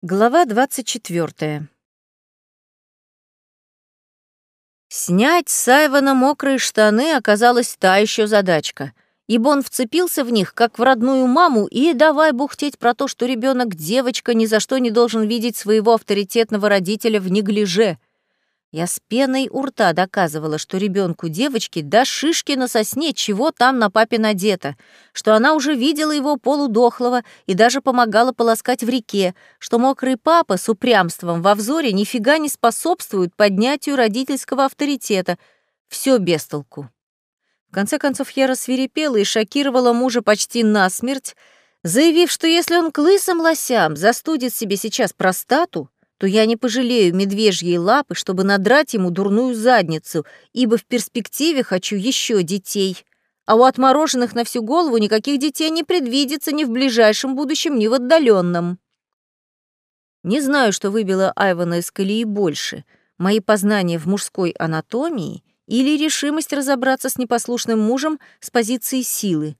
Глава 24. Снять с Айвана мокрые штаны оказалась та еще задачка, ибо он вцепился в них, как в родную маму, и давай бухтеть про то, что ребенок девочка ни за что не должен видеть своего авторитетного родителя в неглиже — я с пеной у рта доказывала, что ребенку девочки до шишки на сосне чего там на папе надето, что она уже видела его полудохлого и даже помогала полоскать в реке, что мокрый папа с упрямством во взоре нифига не способствует поднятию родительского авторитета. Все без толку. В конце концов, я рассверепела и шокировала мужа почти насмерть, заявив, что если он к лысым лосям застудит себе сейчас простату, то я не пожалею медвежьей лапы, чтобы надрать ему дурную задницу, ибо в перспективе хочу еще детей. А у отмороженных на всю голову никаких детей не предвидится ни в ближайшем будущем, ни в отдаленном. Не знаю, что выбило Айвана из колеи больше, мои познания в мужской анатомии или решимость разобраться с непослушным мужем с позиции силы.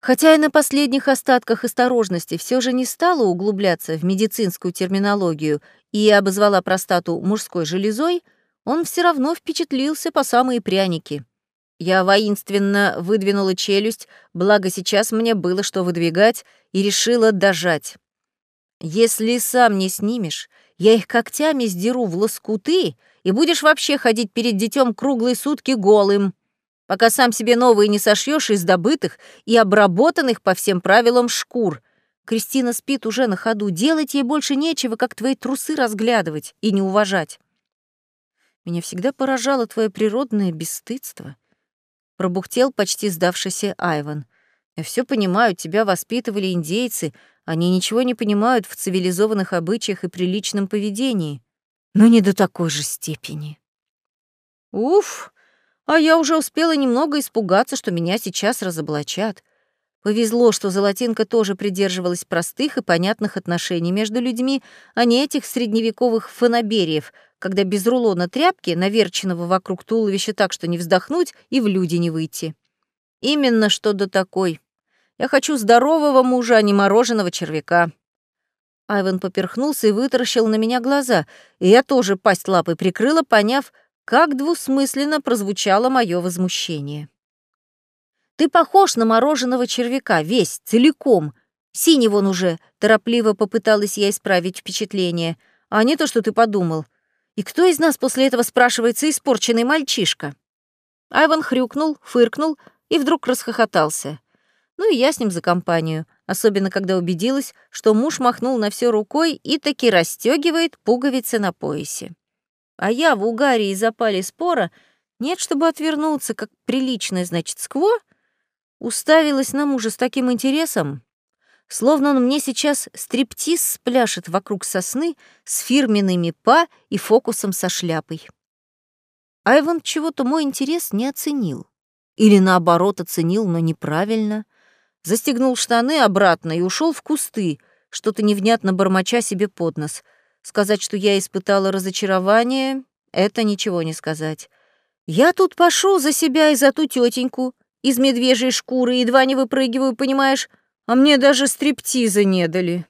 Хотя и на последних остатках осторожности все же не стала углубляться в медицинскую терминологию и обозвала простату мужской железой, он все равно впечатлился по самые пряники. Я воинственно выдвинула челюсть, благо сейчас мне было что выдвигать, и решила дожать. «Если сам не снимешь, я их когтями сдеру в лоскуты, и будешь вообще ходить перед детем круглые сутки голым, пока сам себе новые не сошьешь из добытых и обработанных по всем правилам шкур, Кристина спит уже на ходу. Делать ей больше нечего, как твои трусы разглядывать и не уважать. Меня всегда поражало твое природное бесстыдство. Пробухтел почти сдавшийся Айван. Я все понимаю, тебя воспитывали индейцы, они ничего не понимают в цивилизованных обычаях и приличном поведении. Но не до такой же степени. Уф, а я уже успела немного испугаться, что меня сейчас разоблачат. Повезло, что Золотинка тоже придерживалась простых и понятных отношений между людьми, а не этих средневековых фанабериев, когда без рулона тряпки, наверченного вокруг туловища так, что не вздохнуть и в люди не выйти. Именно что до такой. Я хочу здорового мужа, а не мороженого червяка. Айван поперхнулся и вытаращил на меня глаза, и я тоже пасть лапой прикрыла, поняв, как двусмысленно прозвучало мое возмущение. Ты похож на мороженого червяка, весь, целиком. Синий вон уже, торопливо попыталась я исправить впечатление, а не то, что ты подумал. И кто из нас после этого спрашивается испорченный мальчишка? Айван хрюкнул, фыркнул и вдруг расхохотался. Ну и я с ним за компанию, особенно когда убедилась, что муж махнул на все рукой и таки расстегивает пуговицы на поясе. А я в угаре и запале спора нет, чтобы отвернуться, как приличное, значит, скво, уставилась на мужа с таким интересом, словно он мне сейчас стриптиз спляшет вокруг сосны с фирменными па и фокусом со шляпой. Айван чего-то мой интерес не оценил. Или наоборот оценил, но неправильно. Застегнул штаны обратно и ушел в кусты, что-то невнятно бормоча себе под нос. Сказать, что я испытала разочарование, это ничего не сказать. Я тут пошу за себя и за ту тетеньку, из медвежьей шкуры, едва не выпрыгиваю, понимаешь? А мне даже стриптиза не дали».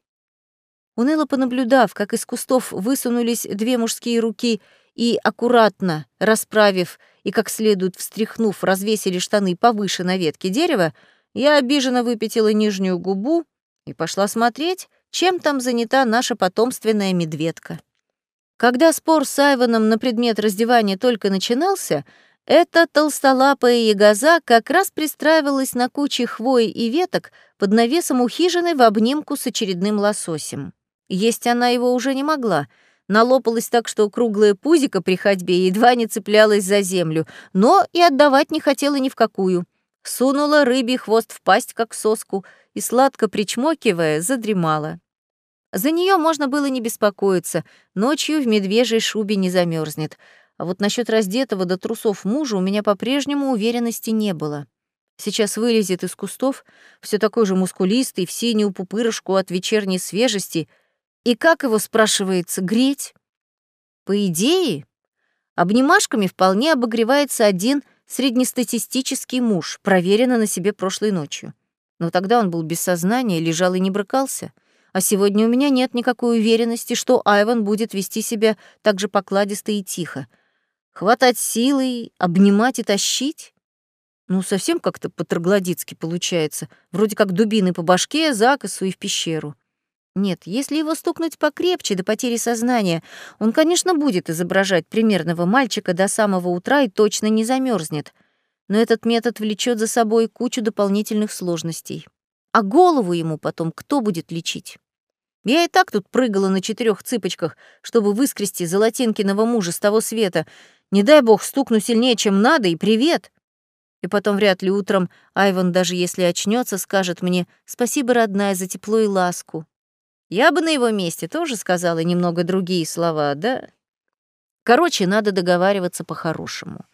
Уныло понаблюдав, как из кустов высунулись две мужские руки и, аккуратно расправив и как следует встряхнув, развесили штаны повыше на ветке дерева, я обиженно выпятила нижнюю губу и пошла смотреть, чем там занята наша потомственная медведка. Когда спор с Айваном на предмет раздевания только начинался, эта толстолапая ягоза как раз пристраивалась на куче хвои и веток под навесом у хижины в обнимку с очередным лососем. Есть она его уже не могла. Налопалась так, что круглое пузико при ходьбе едва не цеплялось за землю, но и отдавать не хотела ни в какую. Сунула рыбий хвост в пасть, как соску, и, сладко причмокивая, задремала. За нее можно было не беспокоиться, ночью в медвежьей шубе не замерзнет. А вот насчет раздетого до трусов мужа у меня по-прежнему уверенности не было. Сейчас вылезет из кустов, все такой же мускулистый, в синюю пупырышку от вечерней свежести. И как его, спрашивается, греть? По идее, обнимашками вполне обогревается один среднестатистический муж, проверенный на себе прошлой ночью. Но тогда он был без сознания, лежал и не брыкался. А сегодня у меня нет никакой уверенности, что Айван будет вести себя так же покладисто и тихо. Хватать силой, обнимать и тащить? Ну, совсем как-то по-троглодитски получается. Вроде как дубины по башке, закосу и в пещеру. Нет, если его стукнуть покрепче до потери сознания, он, конечно, будет изображать примерного мальчика до самого утра и точно не замерзнет. Но этот метод влечет за собой кучу дополнительных сложностей. А голову ему потом кто будет лечить? Я и так тут прыгала на четырех цыпочках, чтобы выскрести золотинкиного мужа с того света. Не дай бог стукну сильнее, чем надо, и привет. И потом вряд ли утром Айван, даже если очнется, скажет мне «Спасибо, родная, за тепло и ласку». Я бы на его месте тоже сказала немного другие слова, да? Короче, надо договариваться по-хорошему.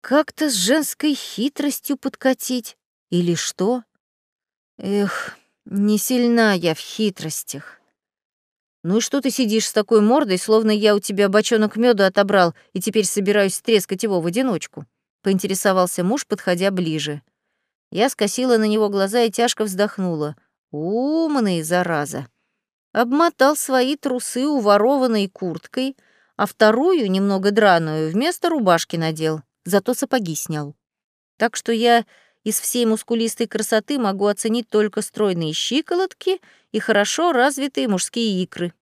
Как-то с женской хитростью подкатить. Или что? Эх, не сильна я в хитростях. Ну и что ты сидишь с такой мордой, словно я у тебя бочонок меда отобрал и теперь собираюсь трескать его в одиночку? Поинтересовался муж, подходя ближе. Я скосила на него глаза и тяжко вздохнула. Умный, зараза обмотал свои трусы уворованной курткой, а вторую, немного драную, вместо рубашки надел, зато сапоги снял. Так что я из всей мускулистой красоты могу оценить только стройные щиколотки и хорошо развитые мужские икры.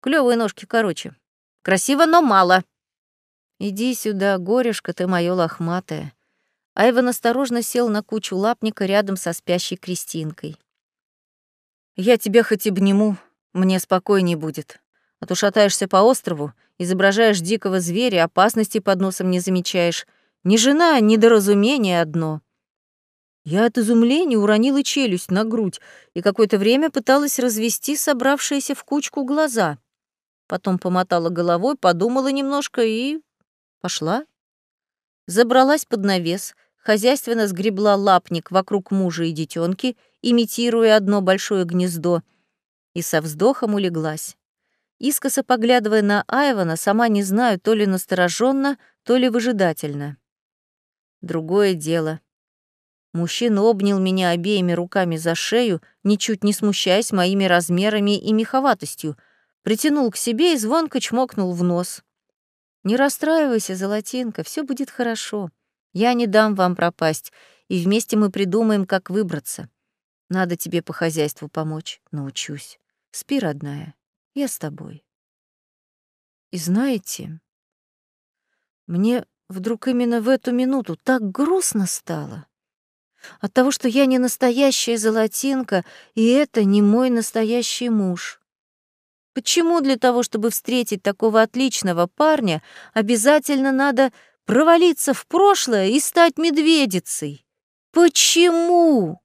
Клёвые ножки, короче. Красиво, но мало. Иди сюда, горюшка ты моё лохматая. Айван осторожно сел на кучу лапника рядом со спящей Кристинкой. Я тебя хоть обниму, мне спокойней будет. А то шатаешься по острову, изображаешь дикого зверя, опасности под носом не замечаешь. Ни жена, ни недоразумение одно. Я от изумления уронила челюсть на грудь и какое-то время пыталась развести собравшиеся в кучку глаза. Потом помотала головой, подумала немножко и... пошла. Забралась под навес, хозяйственно сгребла лапник вокруг мужа и детенки, имитируя одно большое гнездо, и со вздохом улеглась. Искоса поглядывая на Айвана, сама не знаю, то ли настороженно, то ли выжидательно. Другое дело. Мужчина обнял меня обеими руками за шею, ничуть не смущаясь моими размерами и меховатостью, притянул к себе и звонко чмокнул в нос. «Не расстраивайся, Золотинка, все будет хорошо. Я не дам вам пропасть, и вместе мы придумаем, как выбраться. Надо тебе по хозяйству помочь, научусь. Спи, родная, я с тобой. И знаете, мне вдруг именно в эту минуту так грустно стало. От того, что я не настоящая золотинка, и это не мой настоящий муж. Почему для того, чтобы встретить такого отличного парня, обязательно надо провалиться в прошлое и стать медведицей? Почему?